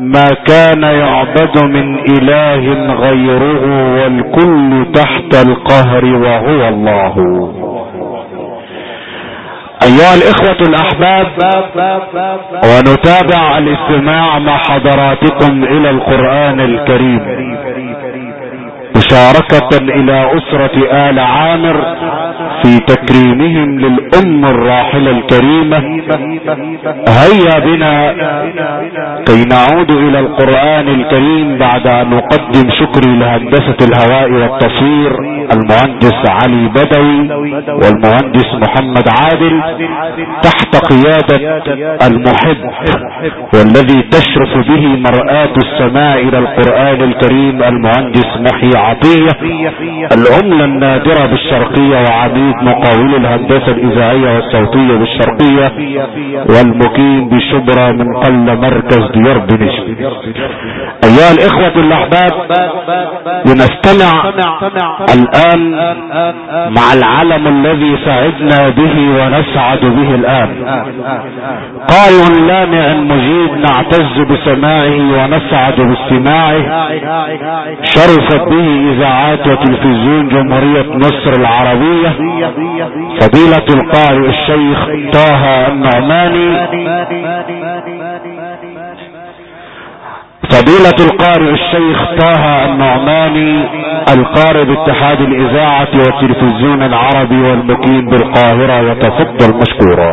ما كان يعبد من إله غيره والكل تحت القهر وهو الله. أيها الإخوة الأحباب ونتابع الاستماع مع حضراتكم إلى القرآن الكريم. مشاركة إلى أسرة آل عامر في تكريمهم للام الراحلة الكريمة. هيا بنا كي نعود إلى القرآن الكريم بعد أن نقدم شكري لهندسة الهواء والتصوير المهندس علي بدوي والمهندس محمد عادل تحت قيادة المحب والذي تشرف به مرآة السماء إلى القرآن الكريم المهندس محي عطية العملة النادرة بالشرقية وعميد مقاول الهندسة الإذاعية والصوتية بالشرقية والمقيم بشبرا من قل مركز ديار بنجم أيها الإخوة الأحباب لنستمع الآن مع العلم الذي سعدنا به ونسعد به الآن. قارئ لامع مجيد نعتز بسماعه ونسعد باستماعه. شرفت به إذاعات وتلفزيون جمهورية مصر العربية. فضيلة القارئ الشيخ طه النعماني. فضيلة القارئ الشيخ طه النعماني القارئ باتحاد الإذاعة والتلفزيون العربي والمقيم بالقاهرة يتفضل مشكورا.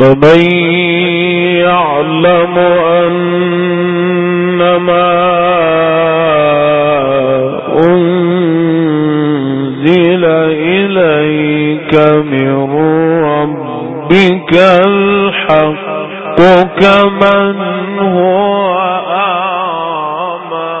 أفمن يعلم أنما أنزل إليك من ربك الحق كمن هو أعمى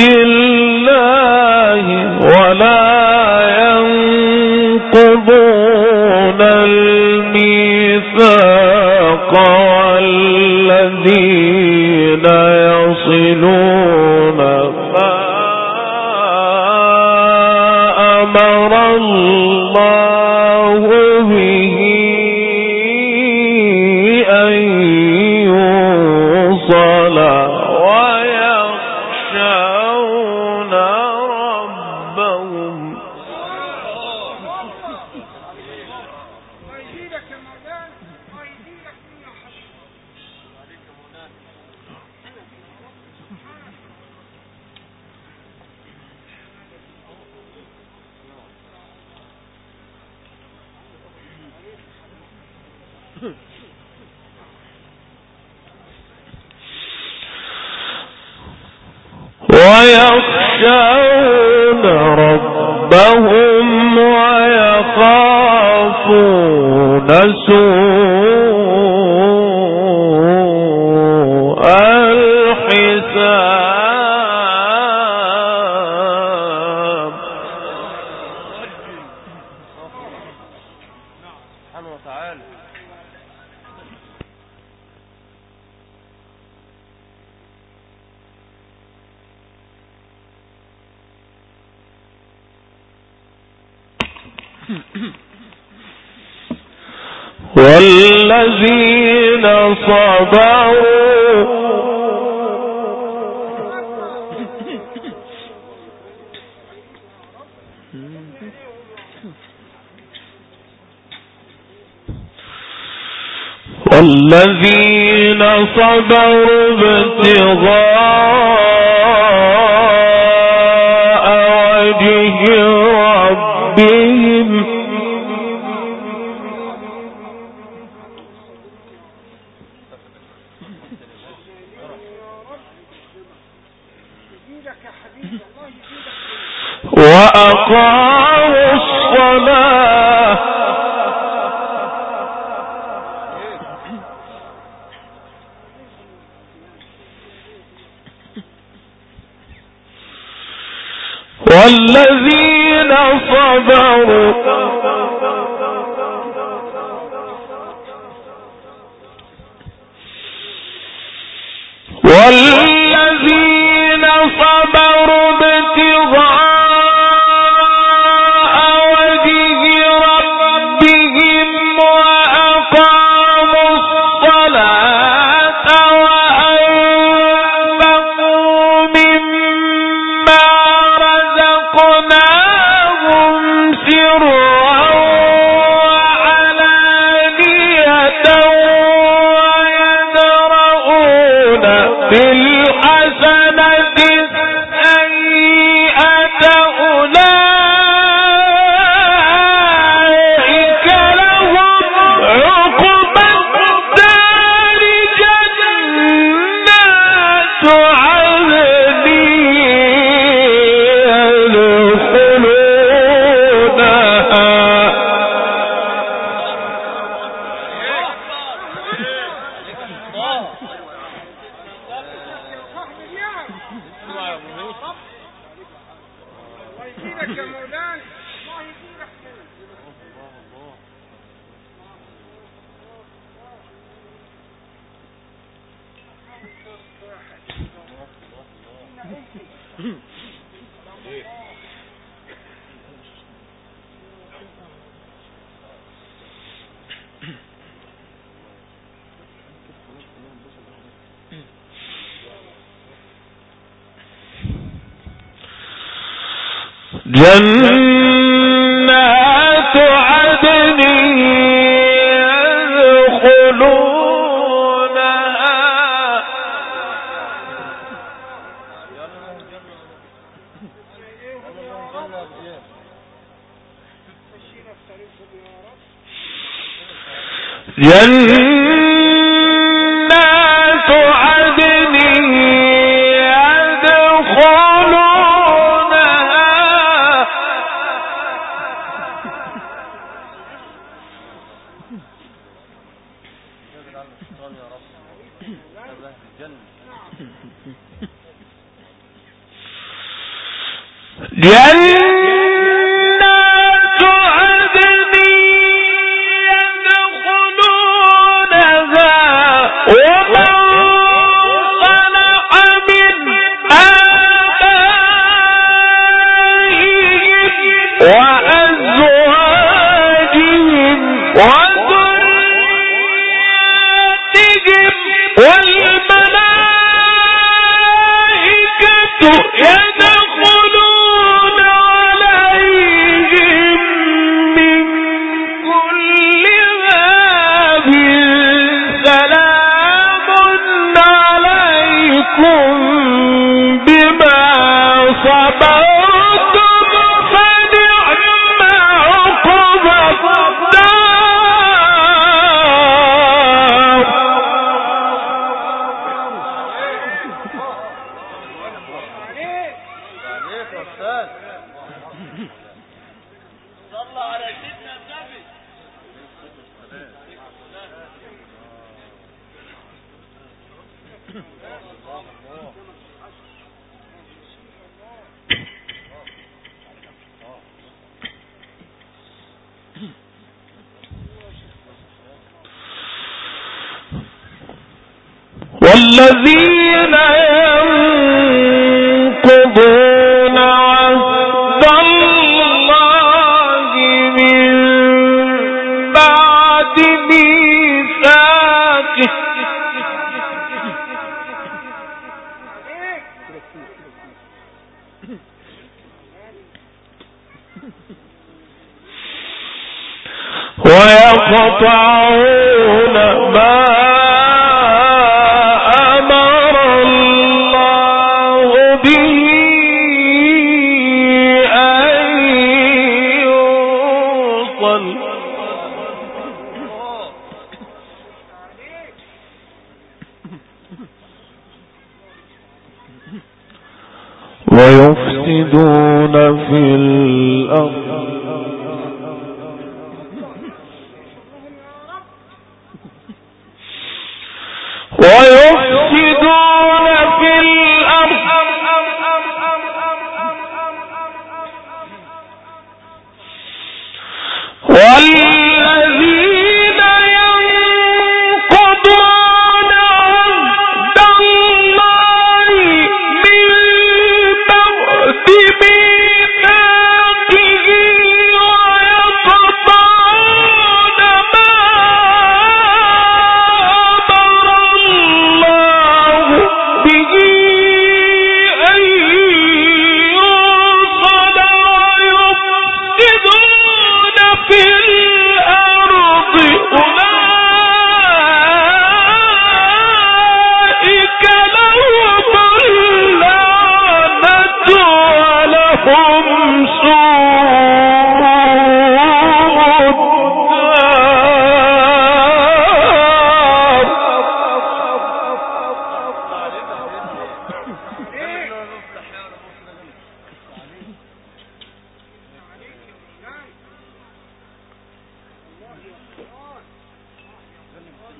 الله ولا ينقضون الميثاق والذين يصلون ما أمر الله ويخشون ربهم ويخافون سوء والذين صبروا. والذين صبروا ابتغاء وجه ربهم. وأقاموا الصلاة. والذين صبروا. والذين جنات عدن يدخلونها. جنات Yeah. الذين ينقضون عهد الله من بعد ميثاقه. ويقطعون ما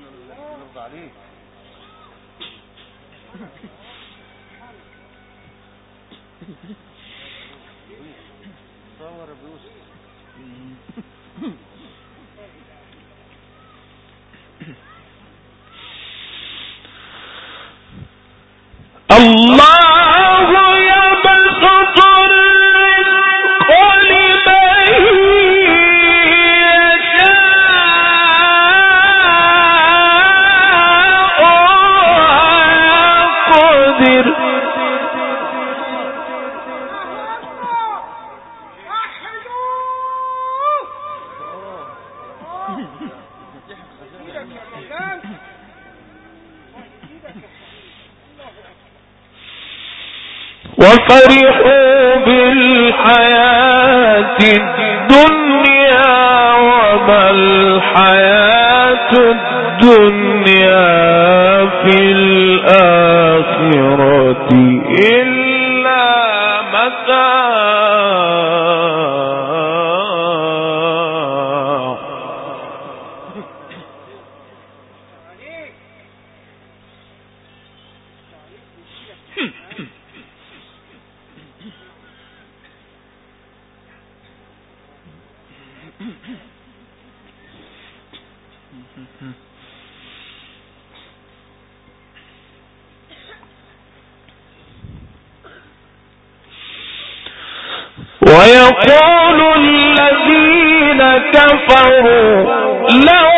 نرضى عليه صور ابو يوسف وفرحوا بالحياة الدنيا وما الحياة الدنيا في الآخرة إلا يقول الذين كفروا لو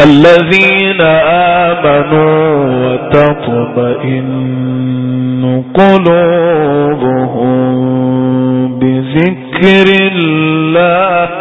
الذين آمنوا وتطمئن قلوبهم بذكر الله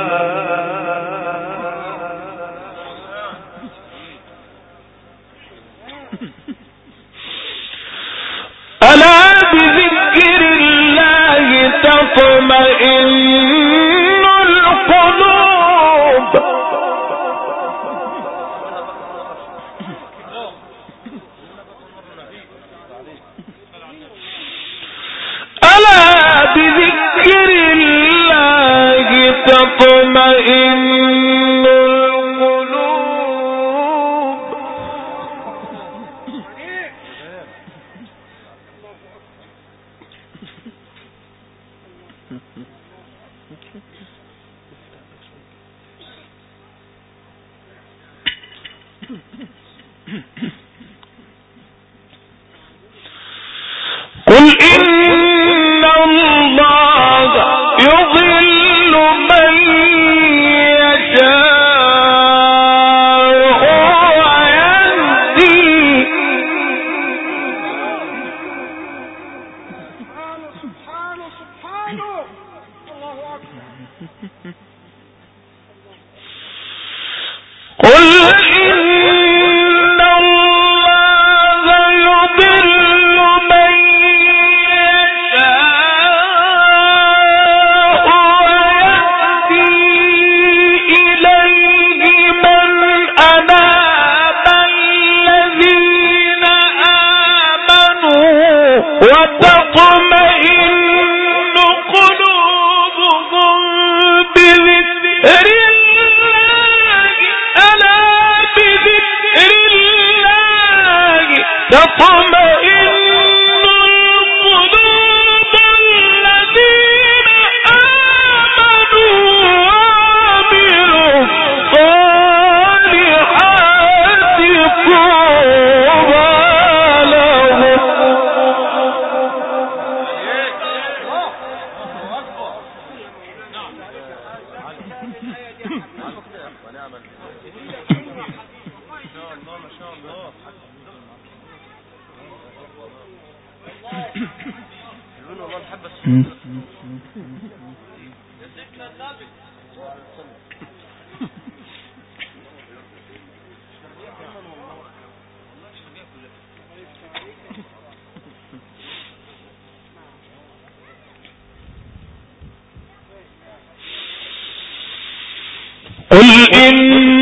قل إن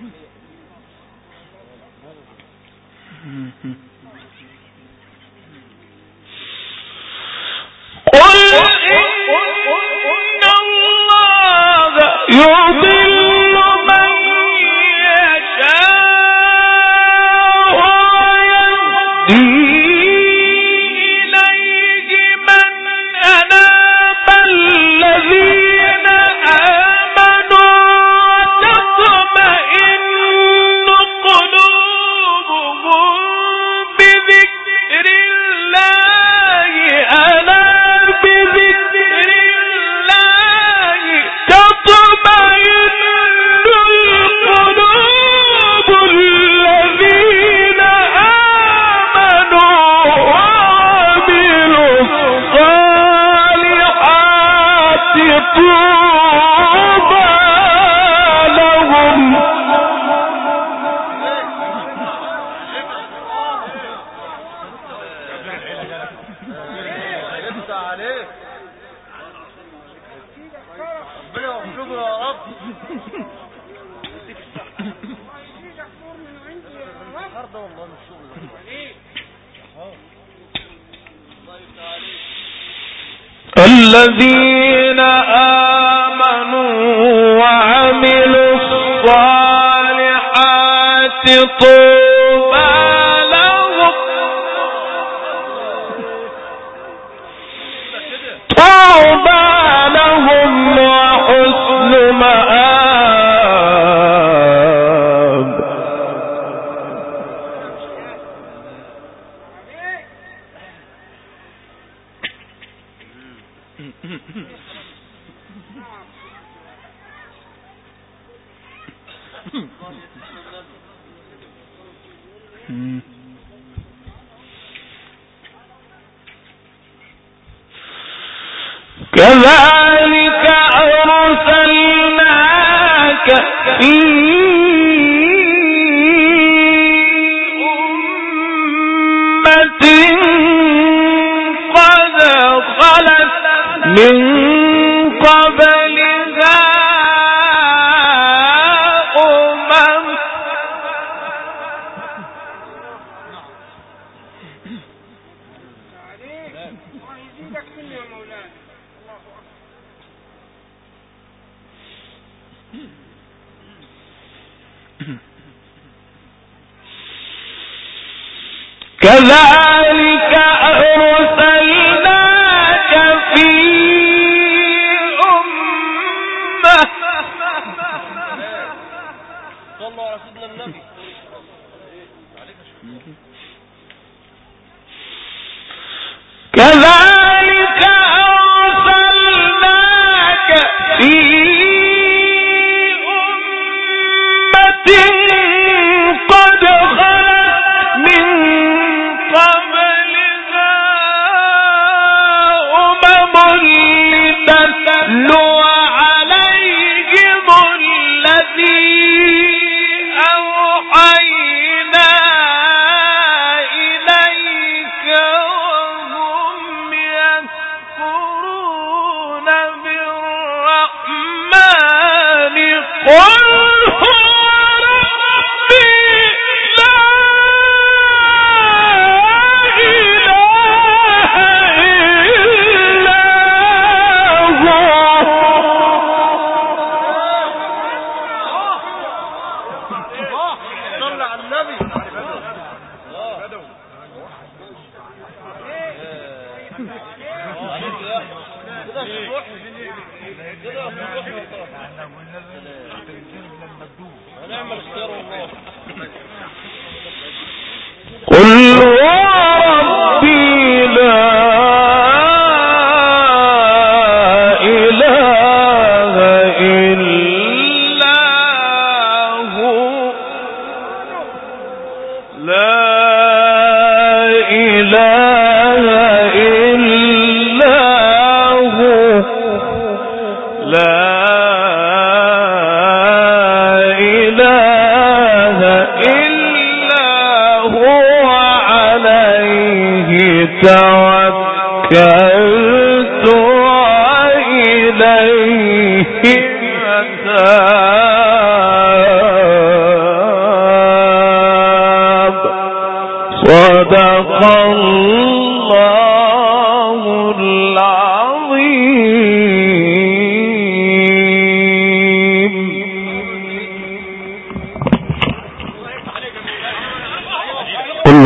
قل الذين أكبر كذلك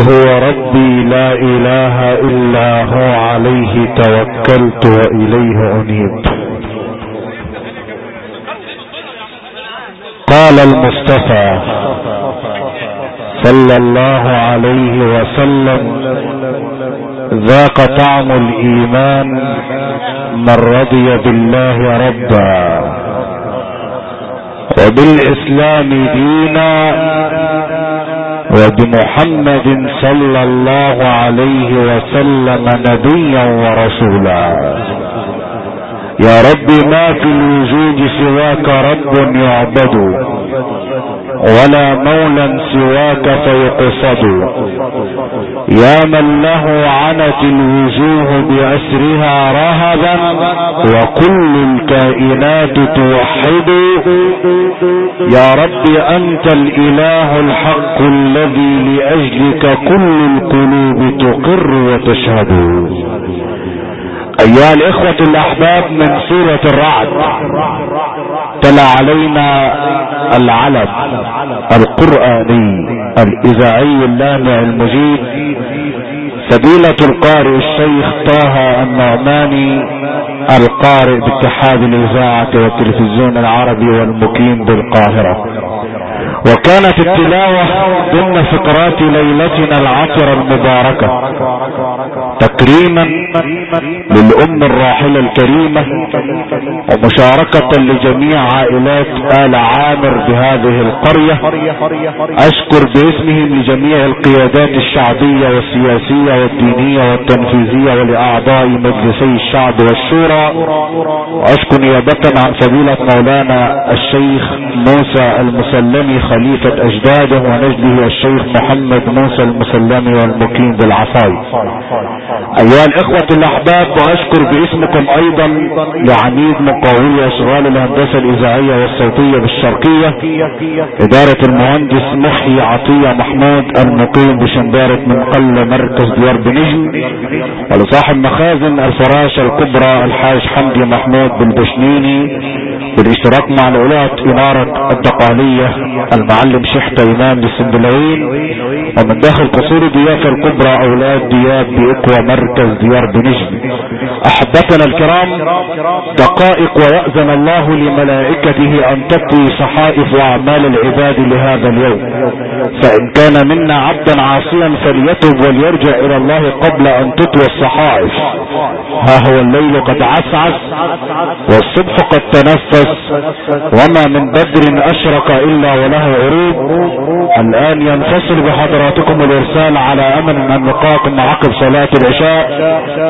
هو ربي لا إله إلا هو عليه توكلت وإليه أنيب. قال المصطفى صلى الله عليه وسلم ذاق طعم الإيمان من رضي بالله ربا. وبالإسلام دينا وبمحمد صلى الله عليه وسلم نبيا ورسولا. يا رب ما في الوجود سواك رب يعبد ولا مولا سواك فيقصد. يا من له عنت الوجوه بأسرها رهبا وكل الكائنات توحد. يا رب أنت الإله الحق الذي لأجلك كل القلوب تقر وتشهد. أيها الإخوة الأحباب من سورة الرعد تلا علينا العلم القرآني. الإذاعي اللامع المجيد سبيلة القارئ الشيخ طه النعماني القارئ باتحاد الإذاعة والتلفزيون العربي والمقيم بالقاهرة. وكانت التلاوة ضمن فقرات ليلتنا العطرة المباركة. تكريما للأم الراحلة الكريمة ومشاركة لجميع عائلات آل عامر بهذه القرية. أشكر باسمهم لجميع القيادات الشعبية والسياسية والدينية والتنفيذية ولأعضاء مجلسي الشعب والشورى. وأشكر نيابة عن فضيلة مولانا الشيخ موسى المسلمي خليفة أجداده ونجده الشيخ محمد موسى المسلمي والمقيم بالعصاي. أيها الإخوة الأحباب وأشكر باسمكم أيضا لعميد مقاولي اشغال الهندسة الإذاعية والصوتية بالشرقية إدارة المهندس محي عطية محمود المقيم بشنبارة من قل مركز ديار بنجم ولصاحب مخازن الفراشة الكبرى الحاج حمدي محمود بالبشنيني بالاشتراك مع الولاة امارة الدقالية المعلم شحتة امام للسندلوين ومن داخل قصور ضيافة الكبرى أولاد دياب بأقوى مركز ديار بنجم. أحبتنا الكرام دقائق ويأذن الله لملائكته أن تطوي صحائف واعمال العباد لهذا اليوم. فإن كان منا عبدا عاصيا فليتب وليرجع إلى الله قبل أن تطوى الصحائف. ها هو الليل قد عسعس والصبح قد تنفس وما من بدر أشرق إلا وله عروب الآن ينفصل بحضراتكم الإرسال على امل أن نلقاكم عقب صلاة العشاء.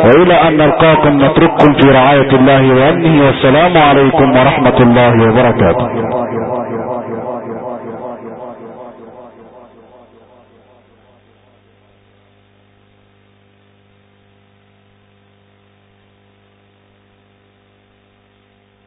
وإلى أن نلقاكم نترككم في رعاية الله وأمنه. والسلام عليكم ورحمة الله وبركاته.